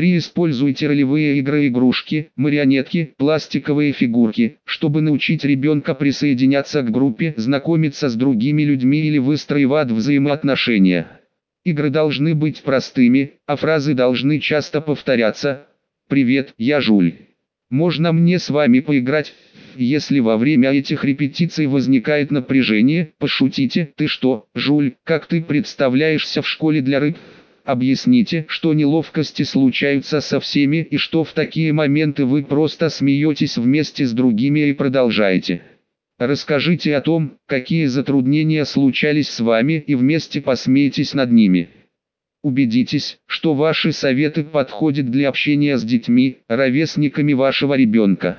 3. Используйте ролевые игры, игрушки, марионетки, пластиковые фигурки, чтобы научить ребенка присоединяться к группе, знакомиться с другими людьми или выстраивать взаимоотношения. Игры должны быть простыми, а фразы должны часто повторяться. «Привет, я Жуль. Можно мне с вами поиграть?» Если во время этих репетиций возникает напряжение, пошутите, ты что, Жуль, как ты представляешься в школе для рыб? Объясните, что неловкости случаются со всеми и что в такие моменты вы просто смеетесь вместе с другими и продолжаете. Расскажите о том, какие затруднения случались с вами и вместе посмейтесь над ними. Убедитесь, что ваши советы подходят для общения с детьми, ровесниками вашего ребенка.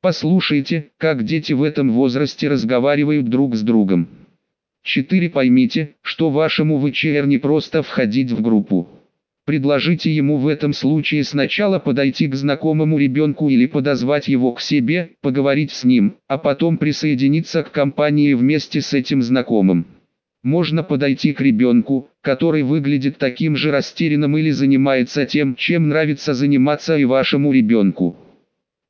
Послушайте, как дети в этом возрасте разговаривают друг с другом. 4. Поймите, что вашему ВЧР не просто входить в группу. Предложите ему в этом случае сначала подойти к знакомому ребенку или подозвать его к себе, поговорить с ним, а потом присоединиться к компании вместе с этим знакомым. Можно подойти к ребенку, который выглядит таким же растерянным или занимается тем, чем нравится заниматься и вашему ребенку.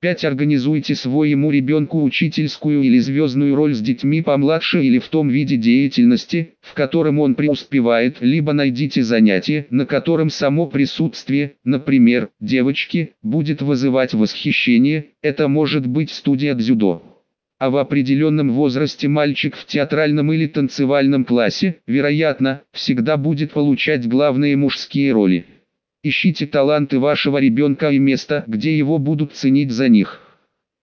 5. Организуйте своему ребенку учительскую или звездную роль с детьми помладше или в том виде деятельности, в котором он преуспевает, либо найдите занятие, на котором само присутствие, например, девочки, будет вызывать восхищение, это может быть студия дзюдо. А в определенном возрасте мальчик в театральном или танцевальном классе, вероятно, всегда будет получать главные мужские роли. Ищите таланты вашего ребенка и место, где его будут ценить за них.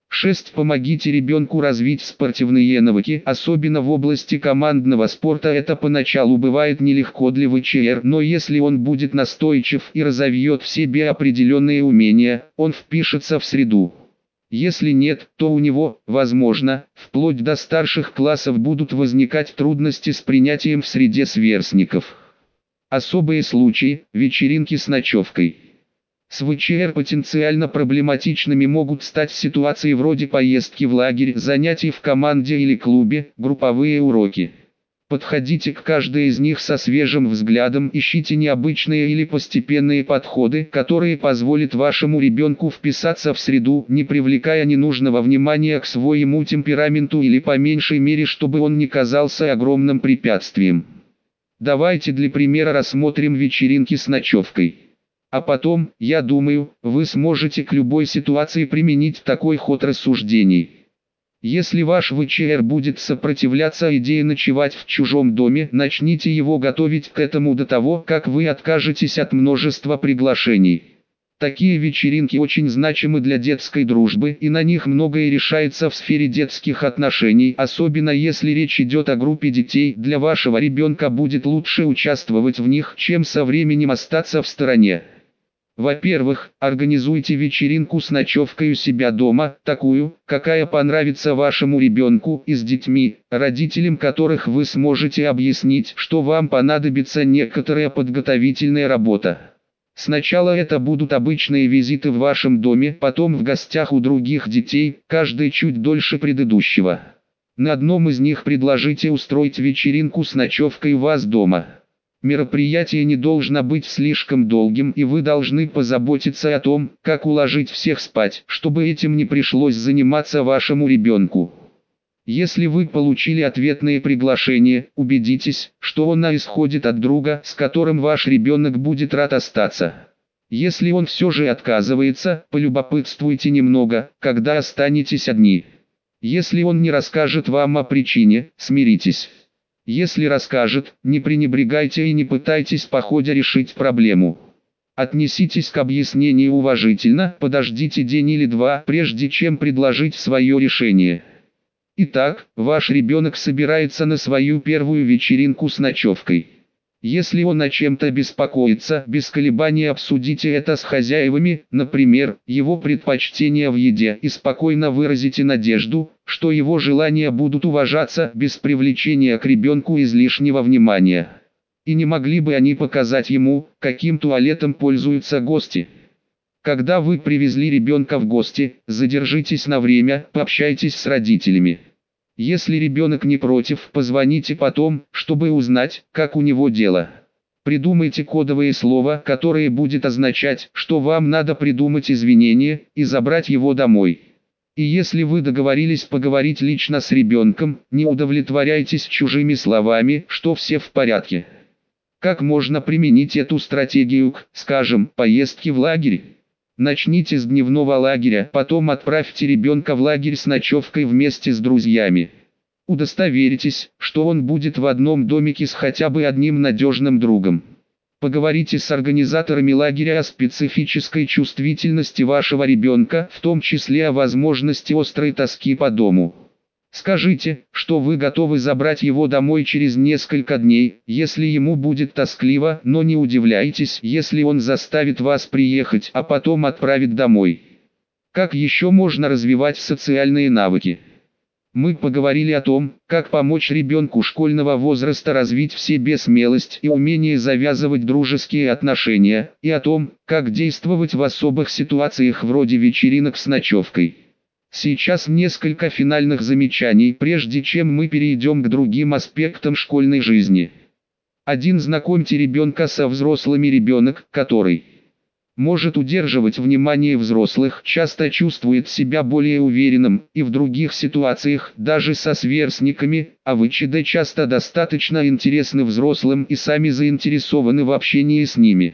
6. Помогите ребенку развить спортивные навыки, особенно в области командного спорта. Это поначалу бывает нелегко для ВЧР, но если он будет настойчив и разовьет в себе определенные умения, он впишется в среду. Если нет, то у него, возможно, вплоть до старших классов будут возникать трудности с принятием в среде сверстников. Особые случаи – вечеринки с ночевкой. С ВЧР потенциально проблематичными могут стать ситуации вроде поездки в лагерь, занятий в команде или клубе, групповые уроки. Подходите к каждой из них со свежим взглядом, ищите необычные или постепенные подходы, которые позволят вашему ребенку вписаться в среду, не привлекая ненужного внимания к своему темпераменту или по меньшей мере, чтобы он не казался огромным препятствием. Давайте для примера рассмотрим вечеринки с ночевкой. А потом, я думаю, вы сможете к любой ситуации применить такой ход рассуждений. Если ваш ВЧР будет сопротивляться идее ночевать в чужом доме, начните его готовить к этому до того, как вы откажетесь от множества приглашений. Такие вечеринки очень значимы для детской дружбы и на них многое решается в сфере детских отношений, особенно если речь идет о группе детей, для вашего ребенка будет лучше участвовать в них, чем со временем остаться в стороне. Во-первых, организуйте вечеринку с ночевкой у себя дома, такую, какая понравится вашему ребенку и с детьми, родителям которых вы сможете объяснить, что вам понадобится некоторая подготовительная работа. Сначала это будут обычные визиты в вашем доме, потом в гостях у других детей, каждый чуть дольше предыдущего. На одном из них предложите устроить вечеринку с ночевкой у вас дома. Мероприятие не должно быть слишком долгим и вы должны позаботиться о том, как уложить всех спать, чтобы этим не пришлось заниматься вашему ребенку. Если вы получили ответные приглашения, убедитесь, что оно исходит от друга, с которым ваш ребенок будет рад остаться. Если он все же отказывается, полюбопытствуйте немного, когда останетесь одни. Если он не расскажет вам о причине, смиритесь. Если расскажет, не пренебрегайте и не пытайтесь по ходе решить проблему. Отнеситесь к объяснению уважительно, подождите день или два, прежде чем предложить свое решение. Итак, ваш ребенок собирается на свою первую вечеринку с ночевкой. Если он о чем-то беспокоится, без колебаний обсудите это с хозяевами, например, его предпочтения в еде и спокойно выразите надежду, что его желания будут уважаться без привлечения к ребенку излишнего внимания. И не могли бы они показать ему, каким туалетом пользуются гости. Когда вы привезли ребенка в гости, задержитесь на время, пообщайтесь с родителями. Если ребенок не против, позвоните потом, чтобы узнать, как у него дело. Придумайте кодовые слова, которые будет означать, что вам надо придумать извинение и забрать его домой. И если вы договорились поговорить лично с ребенком, не удовлетворяйтесь чужими словами, что все в порядке. Как можно применить эту стратегию к, скажем, поездке в лагерь? Начните с дневного лагеря, потом отправьте ребенка в лагерь с ночевкой вместе с друзьями. Удостоверитесь, что он будет в одном домике с хотя бы одним надежным другом. Поговорите с организаторами лагеря о специфической чувствительности вашего ребенка, в том числе о возможности острой тоски по дому. Скажите, что вы готовы забрать его домой через несколько дней, если ему будет тоскливо, но не удивляйтесь, если он заставит вас приехать, а потом отправит домой. Как еще можно развивать социальные навыки? Мы поговорили о том, как помочь ребенку школьного возраста развить в себе смелость и умение завязывать дружеские отношения, и о том, как действовать в особых ситуациях вроде вечеринок с ночевкой. Сейчас несколько финальных замечаний, прежде чем мы перейдем к другим аспектам школьной жизни. Один знакомьте ребенка со взрослыми ребенок, который может удерживать внимание взрослых, часто чувствует себя более уверенным, и в других ситуациях, даже со сверстниками, а в ИЧД часто достаточно интересны взрослым и сами заинтересованы в общении с ними.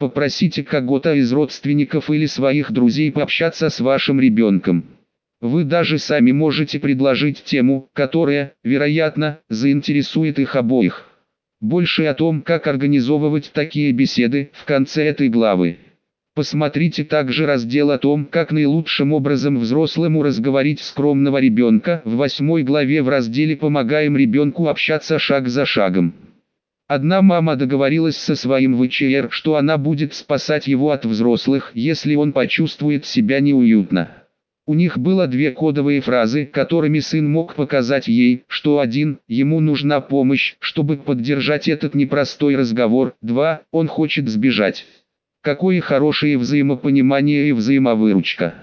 Попросите кого-то из родственников или своих друзей пообщаться с вашим ребенком. Вы даже сами можете предложить тему, которая, вероятно, заинтересует их обоих. Больше о том, как организовывать такие беседы, в конце этой главы. Посмотрите также раздел о том, как наилучшим образом взрослому разговорить скромного ребенка в восьмой главе в разделе «Помогаем ребенку общаться шаг за шагом». Одна мама договорилась со своим ВЧР, что она будет спасать его от взрослых, если он почувствует себя неуютно. У них было две кодовые фразы, которыми сын мог показать ей, что один, ему нужна помощь, чтобы поддержать этот непростой разговор, два, он хочет сбежать. Какое хорошее взаимопонимание и взаимовыручка.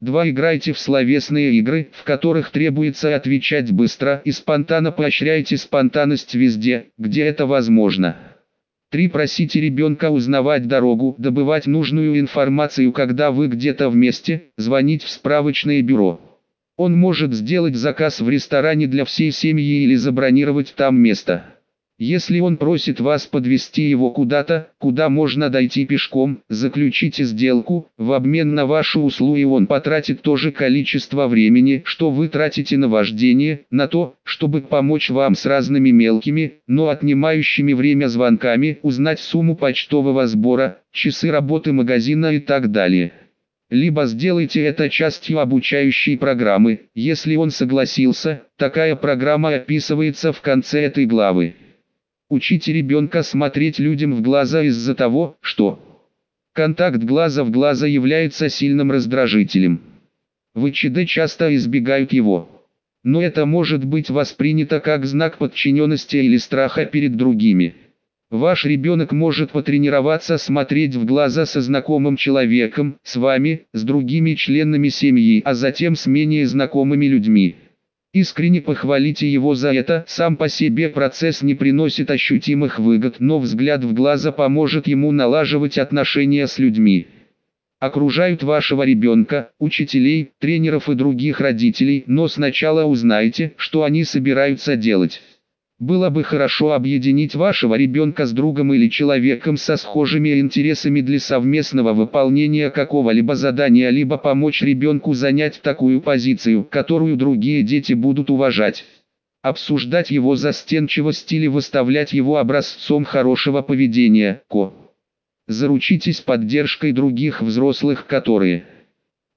Два Играйте в словесные игры, в которых требуется отвечать быстро и спонтанно поощряйте спонтанность везде, где это возможно. 3. Просите ребенка узнавать дорогу, добывать нужную информацию, когда вы где-то вместе, звонить в справочное бюро. Он может сделать заказ в ресторане для всей семьи или забронировать там место. Если он просит вас подвести его куда-то, куда можно дойти пешком, заключите сделку, в обмен на вашу услугу и он потратит то же количество времени, что вы тратите на вождение, на то, чтобы помочь вам с разными мелкими, но отнимающими время звонками, узнать сумму почтового сбора, часы работы магазина и так далее. Либо сделайте это частью обучающей программы, если он согласился, такая программа описывается в конце этой главы. Учите ребенка смотреть людям в глаза из-за того, что контакт глаза в глаза является сильным раздражителем. В ИЧД часто избегают его. Но это может быть воспринято как знак подчиненности или страха перед другими. Ваш ребенок может потренироваться смотреть в глаза со знакомым человеком, с вами, с другими членами семьи, а затем с менее знакомыми людьми. Искренне похвалите его за это, сам по себе процесс не приносит ощутимых выгод, но взгляд в глаза поможет ему налаживать отношения с людьми. Окружают вашего ребенка, учителей, тренеров и других родителей, но сначала узнайте, что они собираются делать. Было бы хорошо объединить вашего ребенка с другом или человеком со схожими интересами для совместного выполнения какого-либо задания, либо помочь ребенку занять такую позицию, которую другие дети будут уважать. Обсуждать его застенчивость или выставлять его образцом хорошего поведения. Ко. Заручитесь поддержкой других взрослых, которые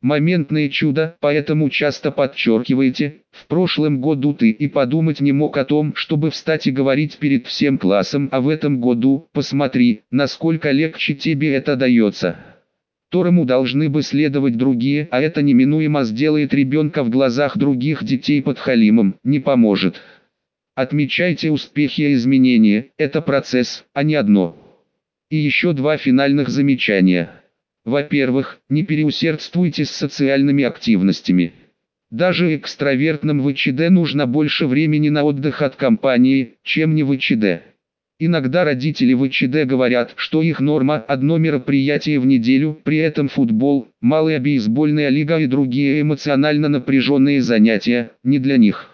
Моментное чудо, поэтому часто подчеркиваете, в прошлом году ты и подумать не мог о том, чтобы встать и говорить перед всем классом, а в этом году, посмотри, насколько легче тебе это дается. Которому должны бы следовать другие, а это неминуемо сделает ребенка в глазах других детей подхалимом, не поможет. Отмечайте успехи и изменения, это процесс, а не одно. И еще два финальных замечания. Во-первых, не переусердствуйте с социальными активностями. Даже экстравертным в ИЧД нужно больше времени на отдых от компании, чем не в ИЧД. Иногда родители в ИЧД говорят, что их норма – одно мероприятие в неделю, при этом футбол, малая бейсбольная лига и другие эмоционально напряженные занятия – не для них.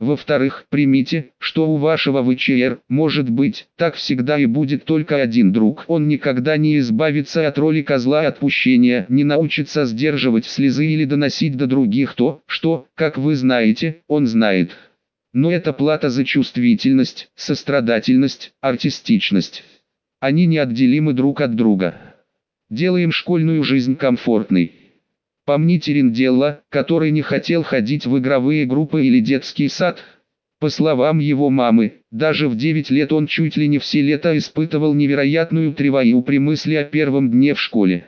Во-вторых, примите, что у вашего ВЧР, может быть, так всегда и будет только один друг. Он никогда не избавится от роли козла отпущения, не научится сдерживать слезы или доносить до других то, что, как вы знаете, он знает. Но это плата за чувствительность, сострадательность, артистичность. Они неотделимы друг от друга. Делаем школьную жизнь комфортной. Помните Ринделла, который не хотел ходить в игровые группы или детский сад? По словам его мамы, даже в 9 лет он чуть ли не все лето испытывал невероятную тревогу при мысли о первом дне в школе.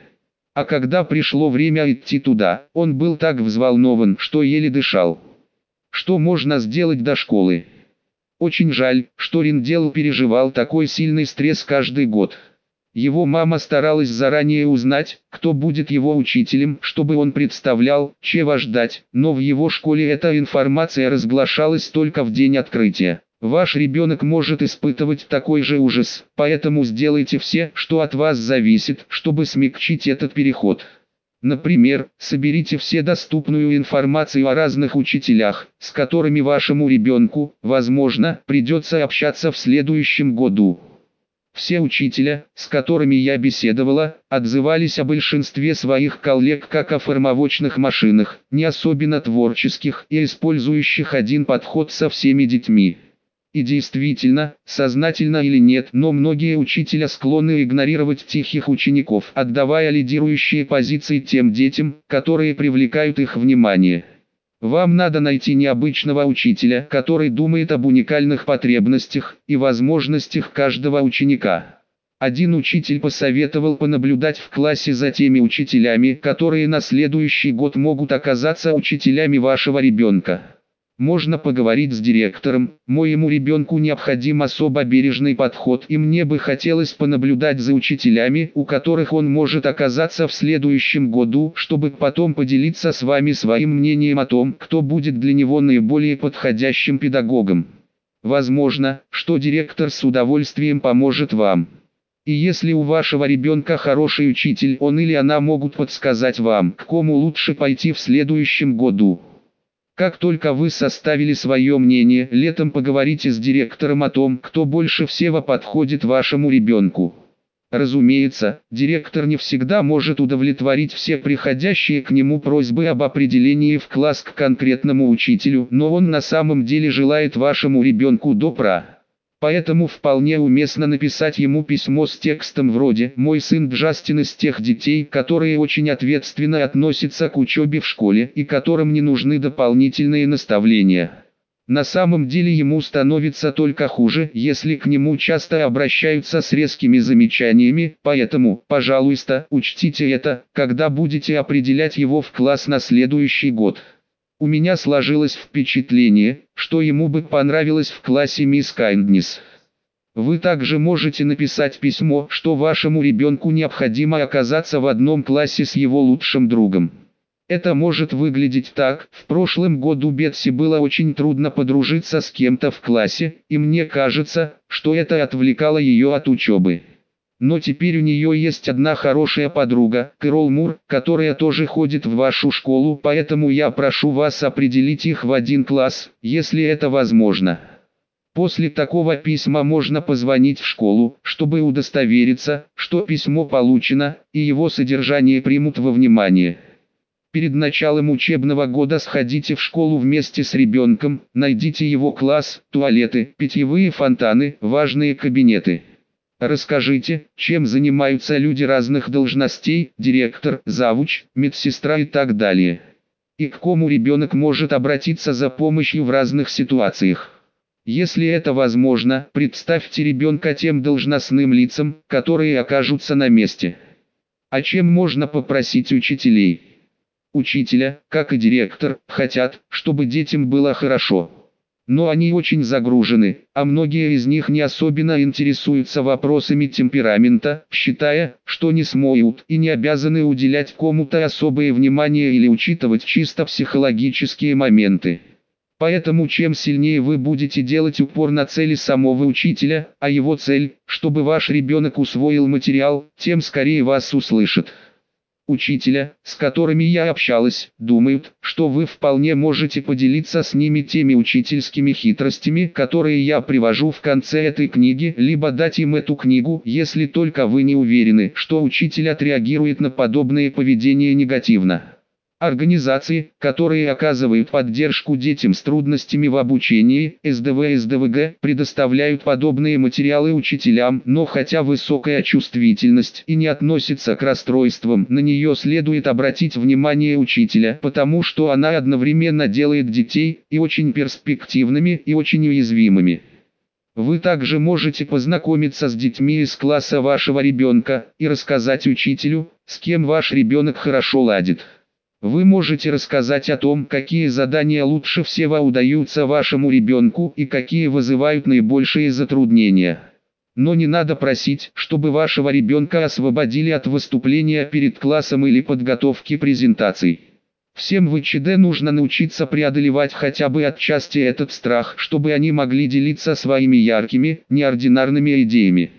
А когда пришло время идти туда, он был так взволнован, что еле дышал. Что можно сделать до школы? Очень жаль, что Риндел переживал такой сильный стресс каждый год. Его мама старалась заранее узнать, кто будет его учителем, чтобы он представлял, чего ждать, но в его школе эта информация разглашалась только в день открытия. Ваш ребенок может испытывать такой же ужас, поэтому сделайте все, что от вас зависит, чтобы смягчить этот переход. Например, соберите все доступную информацию о разных учителях, с которыми вашему ребенку, возможно, придется общаться в следующем году. Все учителя, с которыми я беседовала, отзывались о большинстве своих коллег как о формовочных машинах, не особенно творческих и использующих один подход со всеми детьми. И действительно, сознательно или нет, но многие учителя склонны игнорировать тихих учеников, отдавая лидирующие позиции тем детям, которые привлекают их внимание. Вам надо найти необычного учителя, который думает об уникальных потребностях и возможностях каждого ученика. Один учитель посоветовал понаблюдать в классе за теми учителями, которые на следующий год могут оказаться учителями вашего ребенка. Можно поговорить с директором, моему ребенку необходим особо бережный подход и мне бы хотелось понаблюдать за учителями, у которых он может оказаться в следующем году, чтобы потом поделиться с вами своим мнением о том, кто будет для него наиболее подходящим педагогом. Возможно, что директор с удовольствием поможет вам. И если у вашего ребенка хороший учитель, он или она могут подсказать вам, к кому лучше пойти в следующем году. Как только вы составили свое мнение, летом поговорите с директором о том, кто больше всего подходит вашему ребенку. Разумеется, директор не всегда может удовлетворить все приходящие к нему просьбы об определении в класс к конкретному учителю, но он на самом деле желает вашему ребенку добра. Поэтому вполне уместно написать ему письмо с текстом вроде «Мой сын Джастин из тех детей, которые очень ответственно относятся к учебе в школе и которым не нужны дополнительные наставления». На самом деле ему становится только хуже, если к нему часто обращаются с резкими замечаниями, поэтому, пожалуйста, учтите это, когда будете определять его в класс на следующий год. У меня сложилось впечатление, что ему бы понравилось в классе мисс Кайнднис. Вы также можете написать письмо, что вашему ребенку необходимо оказаться в одном классе с его лучшим другом. Это может выглядеть так, в прошлом году Бетси было очень трудно подружиться с кем-то в классе, и мне кажется, что это отвлекало ее от учебы. Но теперь у нее есть одна хорошая подруга, Кэрол Мур, которая тоже ходит в вашу школу, поэтому я прошу вас определить их в один класс, если это возможно. После такого письма можно позвонить в школу, чтобы удостовериться, что письмо получено, и его содержание примут во внимание. Перед началом учебного года сходите в школу вместе с ребенком, найдите его класс, туалеты, питьевые фонтаны, важные кабинеты. Расскажите, чем занимаются люди разных должностей, директор, завуч, медсестра и так далее. И к кому ребенок может обратиться за помощью в разных ситуациях. Если это возможно, представьте ребенка тем должностным лицам, которые окажутся на месте. А чем можно попросить учителей? Учителя, как и директор, хотят, чтобы детям было хорошо но они очень загружены, а многие из них не особенно интересуются вопросами темперамента, считая, что не смоют и не обязаны уделять кому-то особое внимание или учитывать чисто психологические моменты. Поэтому чем сильнее вы будете делать упор на цели самого учителя, а его цель, чтобы ваш ребенок усвоил материал, тем скорее вас услышит учителя, с которыми я общалась, думают, что вы вполне можете поделиться с ними теми учительскими хитростями, которые я привожу в конце этой книги, либо дать им эту книгу, если только вы не уверены, что учитель отреагирует на подобное поведение негативно. Организации, которые оказывают поддержку детям с трудностями в обучении, СДВ и СДВГ, предоставляют подобные материалы учителям, но хотя высокая чувствительность и не относится к расстройствам, на нее следует обратить внимание учителя, потому что она одновременно делает детей и очень перспективными, и очень уязвимыми. Вы также можете познакомиться с детьми из класса вашего ребенка и рассказать учителю, с кем ваш ребенок хорошо ладит. Вы можете рассказать о том, какие задания лучше всего удаются вашему ребенку и какие вызывают наибольшие затруднения. Но не надо просить, чтобы вашего ребенка освободили от выступления перед классом или подготовки презентаций. Всем в ИЧД нужно научиться преодолевать хотя бы отчасти этот страх, чтобы они могли делиться своими яркими, неординарными идеями.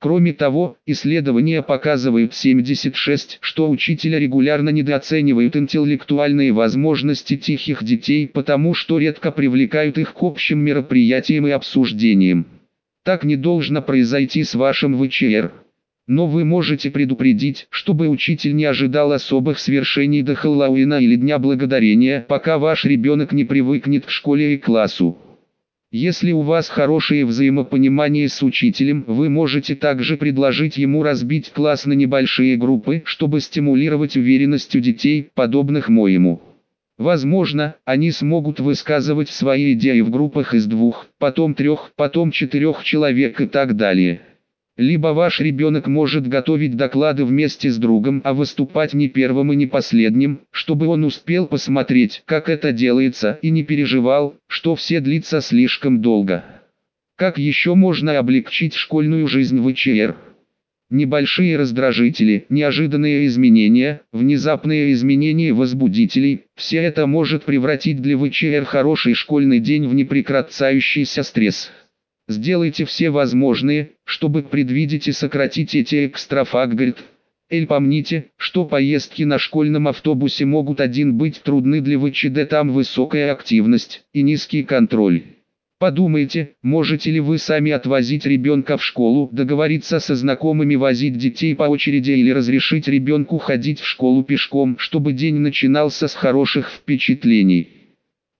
Кроме того, исследования показывают 76, что учителя регулярно недооценивают интеллектуальные возможности тихих детей, потому что редко привлекают их к общим мероприятиям и обсуждениям. Так не должно произойти с вашим ВЧР. Но вы можете предупредить, чтобы учитель не ожидал особых свершений до Хэллоуина или Дня Благодарения, пока ваш ребенок не привыкнет к школе и классу. Если у вас хорошее взаимопонимание с учителем, вы можете также предложить ему разбить класс на небольшие группы, чтобы стимулировать уверенность у детей, подобных моему. Возможно, они смогут высказывать свои идеи в группах из двух, потом трех, потом четырех человек и так далее. Либо ваш ребенок может готовить доклады вместе с другом, а выступать не первым и не последним, чтобы он успел посмотреть, как это делается, и не переживал, что все длится слишком долго. Как еще можно облегчить школьную жизнь в ИЧР? Небольшие раздражители, неожиданные изменения, внезапные изменения возбудителей – все это может превратить для ВЧР хороший школьный день в непрекращающийся стресс. Сделайте все возможные, чтобы предвидеть и сократить эти экстрафакт. Эль помните, что поездки на школьном автобусе могут один быть трудны для ВЧД там высокая активность и низкий контроль. Подумайте, можете ли вы сами отвозить ребенка в школу, договориться со знакомыми возить детей по очереди или разрешить ребенку ходить в школу пешком, чтобы день начинался с хороших впечатлений.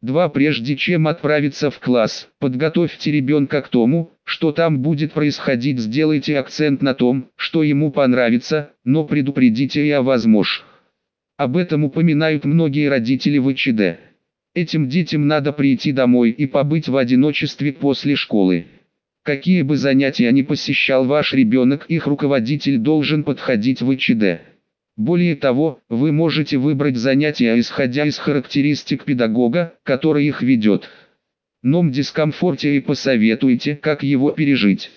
2. Прежде чем отправиться в класс, подготовьте ребенка к тому, что там будет происходить. Сделайте акцент на том, что ему понравится, но предупредите и о возможных. Об этом упоминают многие родители в ИЧД. Этим детям надо прийти домой и побыть в одиночестве после школы. Какие бы занятия ни посещал ваш ребенок, их руководитель должен подходить в ИЧД. Более того, вы можете выбрать занятия исходя из характеристик педагога, который их ведет. Ном дискомфорте и посоветуйте, как его пережить.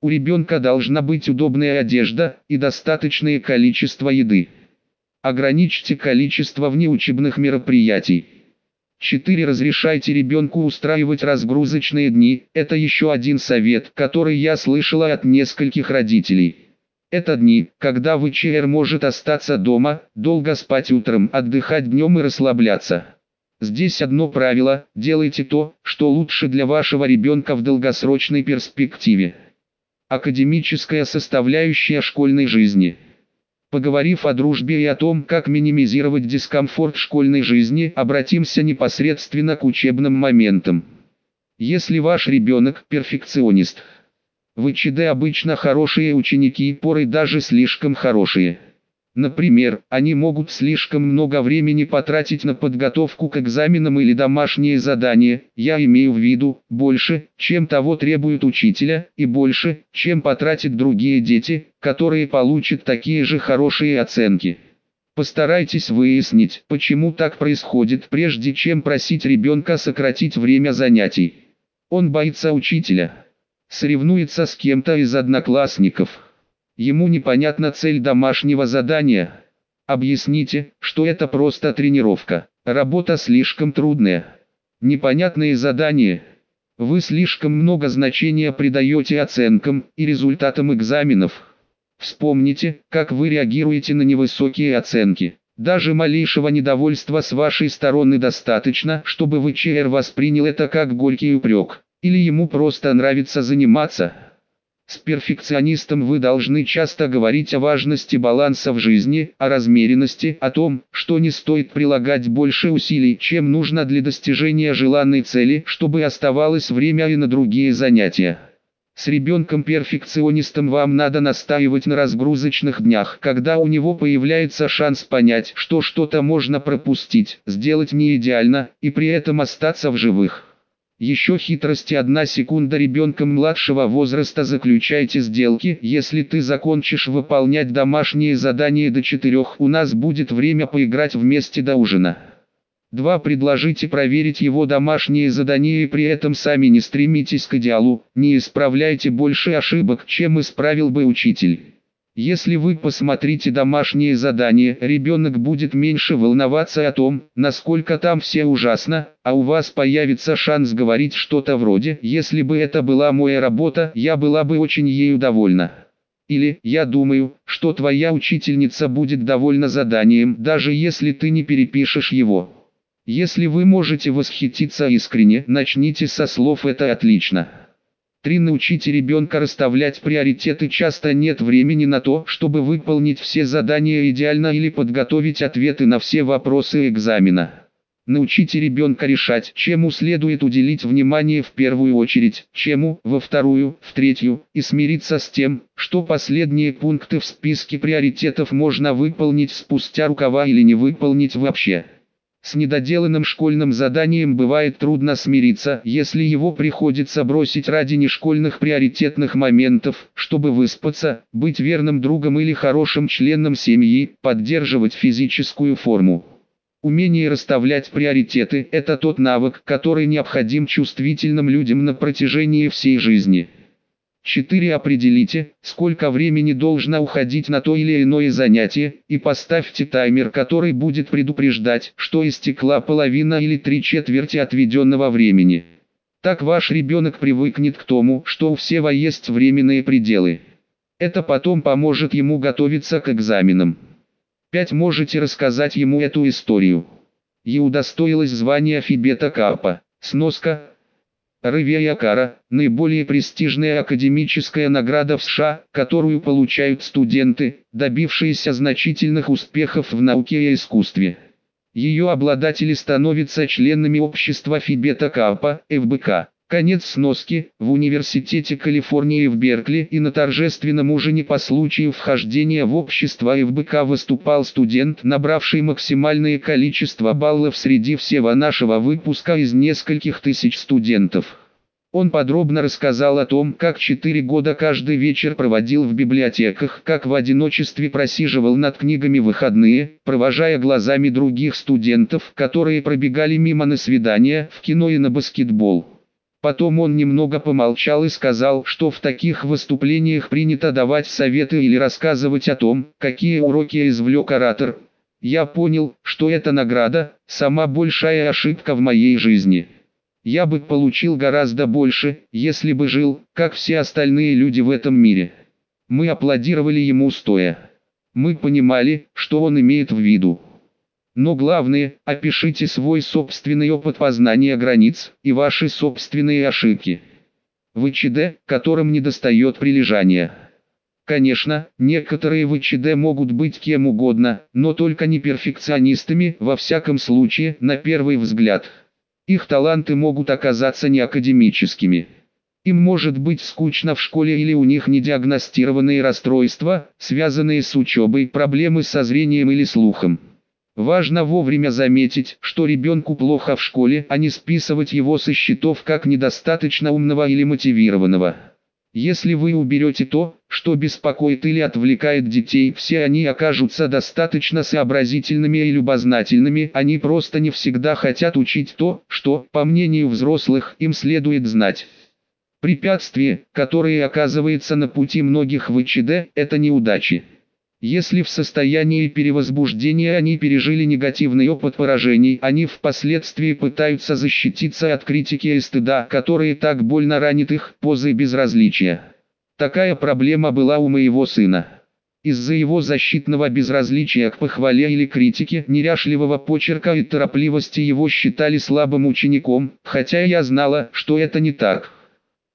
У ребенка должна быть удобная одежда и достаточное количество еды. Ограничьте количество внеучебных мероприятий. 4. Разрешайте ребенку устраивать разгрузочные дни. Это еще один совет, который я слышала от нескольких родителей. Это дни, когда ВЧР может остаться дома, долго спать утром, отдыхать днем и расслабляться. Здесь одно правило – делайте то, что лучше для вашего ребенка в долгосрочной перспективе. Академическая составляющая школьной жизни. Поговорив о дружбе и о том, как минимизировать дискомфорт школьной жизни, обратимся непосредственно к учебным моментам. Если ваш ребенок – перфекционист – в ИЧД обычно хорошие ученики, порой даже слишком хорошие. Например, они могут слишком много времени потратить на подготовку к экзаменам или домашние задания, я имею в виду, больше, чем того требует учителя, и больше, чем потратят другие дети, которые получат такие же хорошие оценки. Постарайтесь выяснить, почему так происходит, прежде чем просить ребенка сократить время занятий. Он боится учителя соревнуется с кем-то из одноклассников. Ему непонятна цель домашнего задания. Объясните, что это просто тренировка, работа слишком трудная. Непонятные задания. Вы слишком много значения придаете оценкам и результатам экзаменов. Вспомните, как вы реагируете на невысокие оценки. Даже малейшего недовольства с вашей стороны достаточно, чтобы ВЧР воспринял это как горький упрек. Или ему просто нравится заниматься. С перфекционистом вы должны часто говорить о важности баланса в жизни, о размеренности, о том, что не стоит прилагать больше усилий, чем нужно для достижения желанной цели, чтобы оставалось время и на другие занятия. С ребенком-перфекционистом вам надо настаивать на разгрузочных днях, когда у него появляется шанс понять, что что-то можно пропустить, сделать не идеально, и при этом остаться в живых. Еще хитрости одна секунда ребенком младшего возраста заключайте сделки. Если ты закончишь выполнять домашние задания до 4, у нас будет время поиграть вместе до ужина. 2. Предложите проверить его домашние задания и при этом сами не стремитесь к идеалу, не исправляйте больше ошибок, чем исправил бы учитель. Если вы посмотрите домашние задания, ребенок будет меньше волноваться о том, насколько там все ужасно, а у вас появится шанс говорить что-то вроде «Если бы это была моя работа, я была бы очень ею довольна». Или «Я думаю, что твоя учительница будет довольна заданием, даже если ты не перепишешь его». Если вы можете восхититься искренне, начните со слов «это отлично». 3. Научите ребенка расставлять приоритеты. Часто нет времени на то, чтобы выполнить все задания идеально или подготовить ответы на все вопросы экзамена. Научите ребенка решать, чему следует уделить внимание в первую очередь, чему во вторую, в третью, и смириться с тем, что последние пункты в списке приоритетов можно выполнить спустя рукава или не выполнить вообще. С недоделанным школьным заданием бывает трудно смириться, если его приходится бросить ради нешкольных приоритетных моментов, чтобы выспаться, быть верным другом или хорошим членом семьи, поддерживать физическую форму. Умение расставлять приоритеты – это тот навык, который необходим чувствительным людям на протяжении всей жизни. 4. Определите, сколько времени должно уходить на то или иное занятие, и поставьте таймер, который будет предупреждать, что истекла половина или три четверти отведенного времени. Так ваш ребенок привыкнет к тому, что у всего есть временные пределы. Это потом поможет ему готовиться к экзаменам. 5. Можете рассказать ему эту историю. Ей удостоилось звания Фибета Капа. Сноска Рывия Кара – наиболее престижная академическая награда в США, которую получают студенты, добившиеся значительных успехов в науке и искусстве. Ее обладатели становятся членами общества Фибета Капа, ФБК. Конец сноски. В Университете Калифорнии в Беркли и на торжественном ужине по случаю вхождения в общество ФБК выступал студент, набравший максимальное количество баллов среди всего нашего выпуска из нескольких тысяч студентов. Он подробно рассказал о том, как четыре года каждый вечер проводил в библиотеках, как в одиночестве просиживал над книгами выходные, провожая глазами других студентов, которые пробегали мимо на свидания, в кино и на баскетбол. Потом он немного помолчал и сказал, что в таких выступлениях принято давать советы или рассказывать о том, какие уроки извлек оратор. Я понял, что эта награда – сама большая ошибка в моей жизни. Я бы получил гораздо больше, если бы жил, как все остальные люди в этом мире. Мы аплодировали ему стоя. Мы понимали, что он имеет в виду. Но главное, опишите свой собственный опыт познания границ и ваши собственные ошибки. Вы ЧД, которым недостает прилежания. Конечно, некоторые ВЧД могут быть кем угодно, но только не перфекционистами, во всяком случае, на первый взгляд. Их таланты могут оказаться неакадемическими. Им может быть скучно в школе или у них недиагностированные расстройства, связанные с учебой, проблемы со зрением или слухом. Важно вовремя заметить, что ребенку плохо в школе, а не списывать его со счетов как недостаточно умного или мотивированного. Если вы уберете то, что беспокоит или отвлекает детей, все они окажутся достаточно сообразительными и любознательными, они просто не всегда хотят учить то, что, по мнению взрослых, им следует знать. Препятствия, которые оказываются на пути многих в ИЧД, это неудачи. Если в состоянии перевозбуждения они пережили негативный опыт поражений, они впоследствии пытаются защититься от критики и стыда, которые так больно ранят их, позы безразличия. Такая проблема была у моего сына. Из-за его защитного безразличия к похвале или критике, неряшливого почерка и торопливости его считали слабым учеником, хотя я знала, что это не так.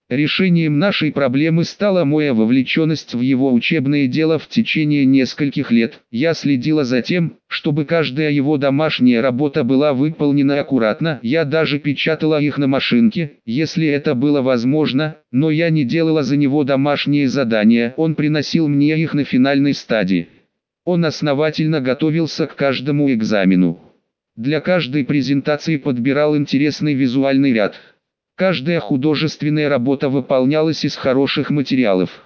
Решением нашей проблемы стала моя вовлеченность в его учебное дело в течение нескольких лет. Я следила за тем, чтобы каждая его домашняя работа была выполнена аккуратно. Я даже печатала их на машинке, если это было возможно, но я не делала за него домашние задания. Он приносил мне их на финальной стадии. Он основательно готовился к каждому экзамену. Для каждой презентации подбирал интересный визуальный ряд – Каждая художественная работа выполнялась из хороших материалов.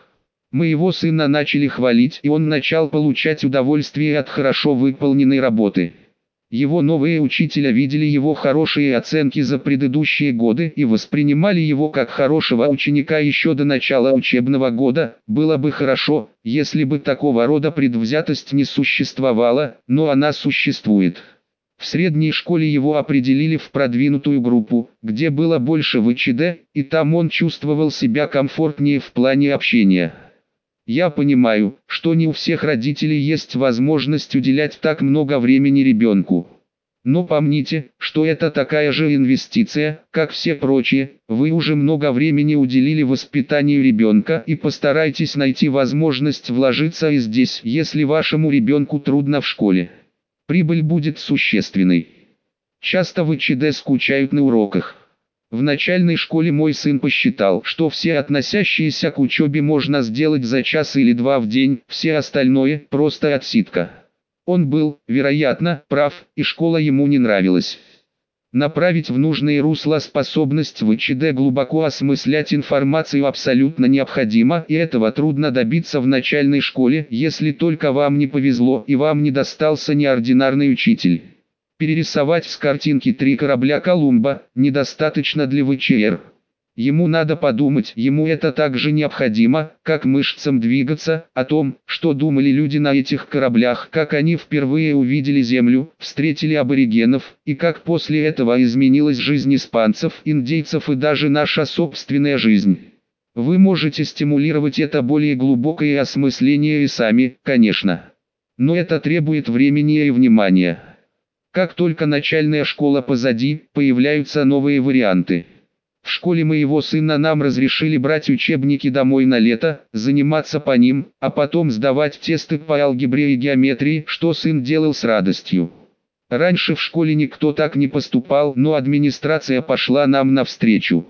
Моего сына начали хвалить, и он начал получать удовольствие от хорошо выполненной работы. Его новые учителя видели его хорошие оценки за предыдущие годы и воспринимали его как хорошего ученика еще до начала учебного года. Было бы хорошо, если бы такого рода предвзятость не существовала, но она существует. В средней школе его определили в продвинутую группу, где было больше ВЧД, и там он чувствовал себя комфортнее в плане общения. Я понимаю, что не у всех родителей есть возможность уделять так много времени ребенку. Но помните, что это такая же инвестиция, как все прочие, вы уже много времени уделили воспитанию ребенка и постарайтесь найти возможность вложиться и здесь, если вашему ребенку трудно в школе прибыль будет существенной. Часто в ИЧД скучают на уроках. В начальной школе мой сын посчитал, что все относящиеся к учебе можно сделать за час или два в день, все остальное – просто отсидка. Он был, вероятно, прав, и школа ему не нравилась. Направить в нужное русло способность в ИЧД глубоко осмыслять информацию абсолютно необходимо, и этого трудно добиться в начальной школе, если только вам не повезло и вам не достался неординарный учитель. Перерисовать с картинки три корабля Колумба недостаточно для ВЧР. Ему надо подумать, ему это так же необходимо, как мышцам двигаться, о том, что думали люди на этих кораблях, как они впервые увидели Землю, встретили аборигенов, и как после этого изменилась жизнь испанцев, индейцев и даже наша собственная жизнь. Вы можете стимулировать это более глубокое осмысление и сами, конечно. Но это требует времени и внимания. Как только начальная школа позади, появляются новые варианты. В школе моего сына нам разрешили брать учебники домой на лето, заниматься по ним, а потом сдавать тесты по алгебре и геометрии, что сын делал с радостью. Раньше в школе никто так не поступал, но администрация пошла нам навстречу.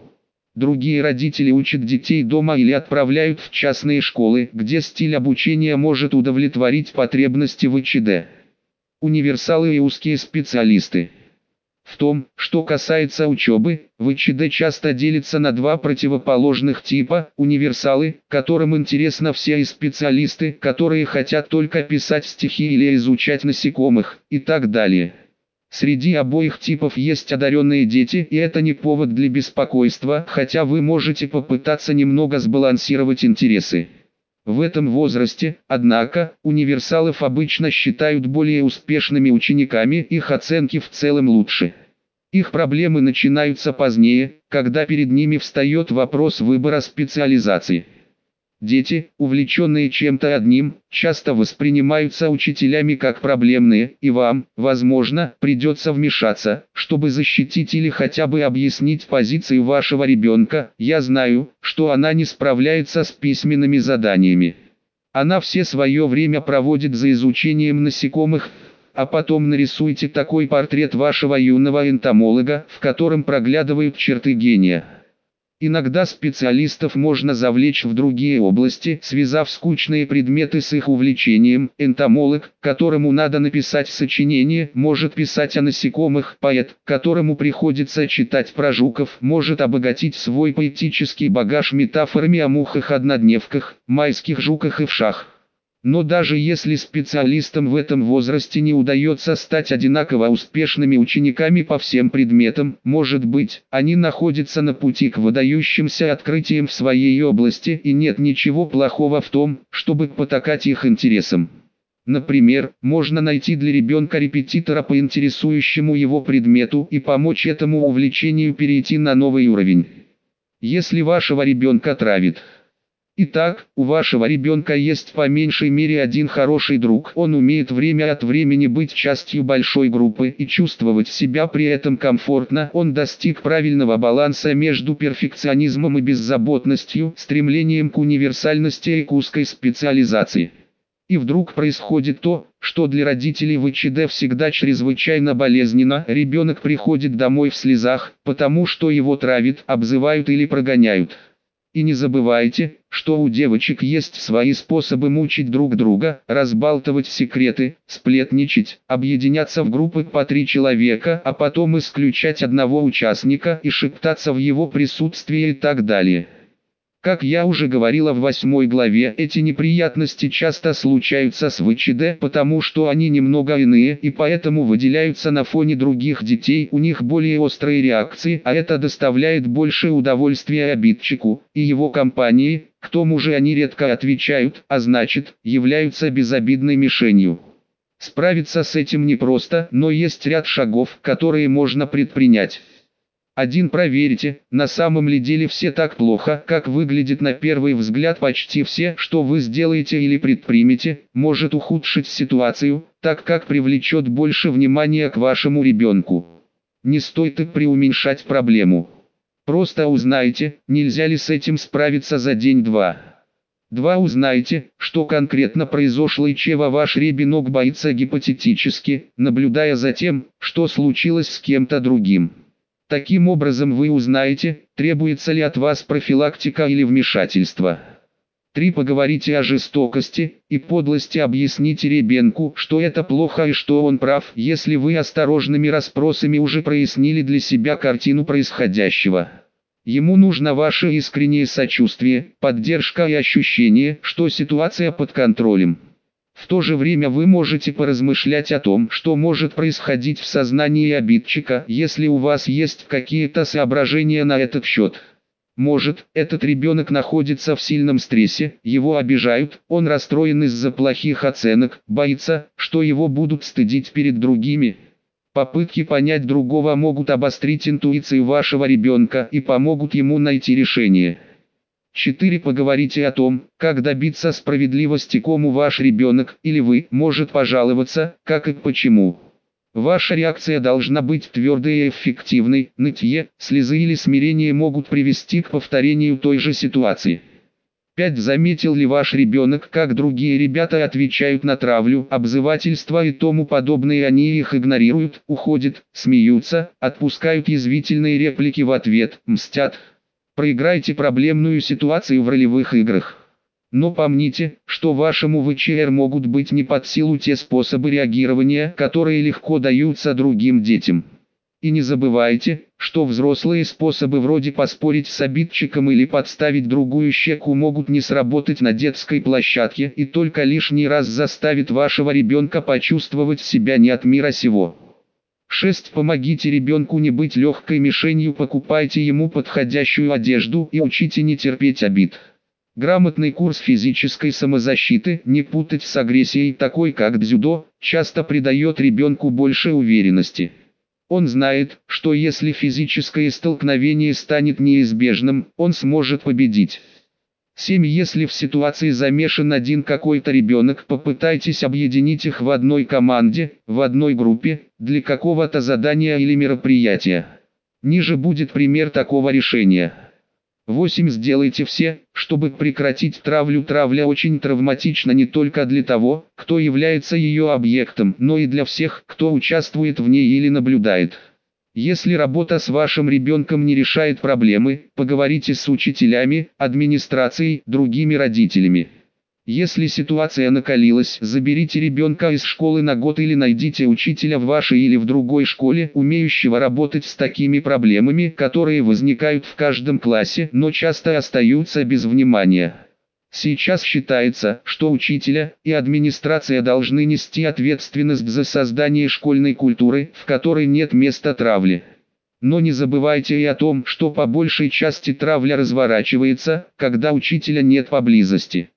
Другие родители учат детей дома или отправляют в частные школы, где стиль обучения может удовлетворить потребности в ИЧД. Универсалы и узкие специалисты. В том, что касается учебы, ВЧД часто делится на два противоположных типа, универсалы, которым интересно все и специалисты, которые хотят только писать стихи или изучать насекомых, и так далее. Среди обоих типов есть одаренные дети и это не повод для беспокойства, хотя вы можете попытаться немного сбалансировать интересы. В этом возрасте, однако, универсалов обычно считают более успешными учениками, их оценки в целом лучше. Их проблемы начинаются позднее, когда перед ними встает вопрос выбора специализации. Дети, увлеченные чем-то одним, часто воспринимаются учителями как проблемные, и вам, возможно, придется вмешаться, чтобы защитить или хотя бы объяснить позицию вашего ребенка. Я знаю, что она не справляется с письменными заданиями. Она все свое время проводит за изучением насекомых, а потом нарисуйте такой портрет вашего юного энтомолога, в котором проглядывают черты гения. Иногда специалистов можно завлечь в другие области, связав скучные предметы с их увлечением. Энтомолог, которому надо написать сочинение, может писать о насекомых. Поэт, которому приходится читать про жуков, может обогатить свой поэтический багаж метафорами о мухах-однодневках, майских жуках и вшах. Но даже если специалистам в этом возрасте не удается стать одинаково успешными учениками по всем предметам, может быть, они находятся на пути к выдающимся открытиям в своей области и нет ничего плохого в том, чтобы потакать их интересам. Например, можно найти для ребенка репетитора по интересующему его предмету и помочь этому увлечению перейти на новый уровень. Если вашего ребенка травит. Итак, у вашего ребенка есть по меньшей мере один хороший друг. Он умеет время от времени быть частью большой группы и чувствовать себя при этом комфортно. Он достиг правильного баланса между перфекционизмом и беззаботностью, стремлением к универсальности и к узкой специализации. И вдруг происходит то, что для родителей в всегда чрезвычайно болезненно. Ребенок приходит домой в слезах, потому что его травят, обзывают или прогоняют. И не забывайте, что у девочек есть свои способы мучить друг друга, разбалтывать секреты, сплетничать, объединяться в группы по три человека, а потом исключать одного участника и шептаться в его присутствии и так далее. Как я уже говорила в восьмой главе, эти неприятности часто случаются с ВЧД, потому что они немного иные и поэтому выделяются на фоне других детей, у них более острые реакции, а это доставляет больше удовольствия обидчику и его компании, к тому же они редко отвечают, а значит, являются безобидной мишенью. Справиться с этим непросто, но есть ряд шагов, которые можно предпринять. Один проверьте, на самом ли деле все так плохо, как выглядит на первый взгляд почти все, что вы сделаете или предпримете, может ухудшить ситуацию, так как привлечет больше внимания к вашему ребенку. Не стоит и преуменьшать проблему. Просто узнайте, нельзя ли с этим справиться за день-два. Два Узнайте, что конкретно произошло и чего ваш ребенок боится гипотетически, наблюдая за тем, что случилось с кем-то другим. Таким образом вы узнаете, требуется ли от вас профилактика или вмешательство. 3. Поговорите о жестокости и подлости объясните ребенку, что это плохо и что он прав, если вы осторожными расспросами уже прояснили для себя картину происходящего. Ему нужно ваше искреннее сочувствие, поддержка и ощущение, что ситуация под контролем. В то же время вы можете поразмышлять о том, что может происходить в сознании обидчика, если у вас есть какие-то соображения на этот счет. Может, этот ребенок находится в сильном стрессе, его обижают, он расстроен из-за плохих оценок, боится, что его будут стыдить перед другими. Попытки понять другого могут обострить интуицию вашего ребенка и помогут ему найти решение. 4. Поговорите о том, как добиться справедливости кому ваш ребенок или вы может пожаловаться, как и почему. Ваша реакция должна быть твердой и эффективной, нытье, слезы или смирение могут привести к повторению той же ситуации. 5. Заметил ли ваш ребенок, как другие ребята отвечают на травлю, обзывательства и тому подобное они их игнорируют, уходят, смеются, отпускают язвительные реплики в ответ, мстят, Проиграйте проблемную ситуацию в ролевых играх. Но помните, что вашему ВЧР могут быть не под силу те способы реагирования, которые легко даются другим детям. И не забывайте, что взрослые способы вроде поспорить с обидчиком или подставить другую щеку могут не сработать на детской площадке и только лишний раз заставит вашего ребенка почувствовать себя не от мира сего. 6. Помогите ребенку не быть легкой мишенью, покупайте ему подходящую одежду и учите не терпеть обид. Грамотный курс физической самозащиты, не путать с агрессией, такой как дзюдо, часто придает ребенку больше уверенности. Он знает, что если физическое столкновение станет неизбежным, он сможет победить. 7. Если в ситуации замешан один какой-то ребенок, попытайтесь объединить их в одной команде, в одной группе, для какого-то задания или мероприятия. Ниже будет пример такого решения. 8. Сделайте все, чтобы прекратить травлю. Травля очень травматична не только для того, кто является ее объектом, но и для всех, кто участвует в ней или наблюдает. Если работа с вашим ребенком не решает проблемы, поговорите с учителями, администрацией, другими родителями. Если ситуация накалилась, заберите ребенка из школы на год или найдите учителя в вашей или в другой школе, умеющего работать с такими проблемами, которые возникают в каждом классе, но часто остаются без внимания. Сейчас считается, что учителя и администрация должны нести ответственность за создание школьной культуры, в которой нет места травли. Но не забывайте и о том, что по большей части травля разворачивается, когда учителя нет поблизости.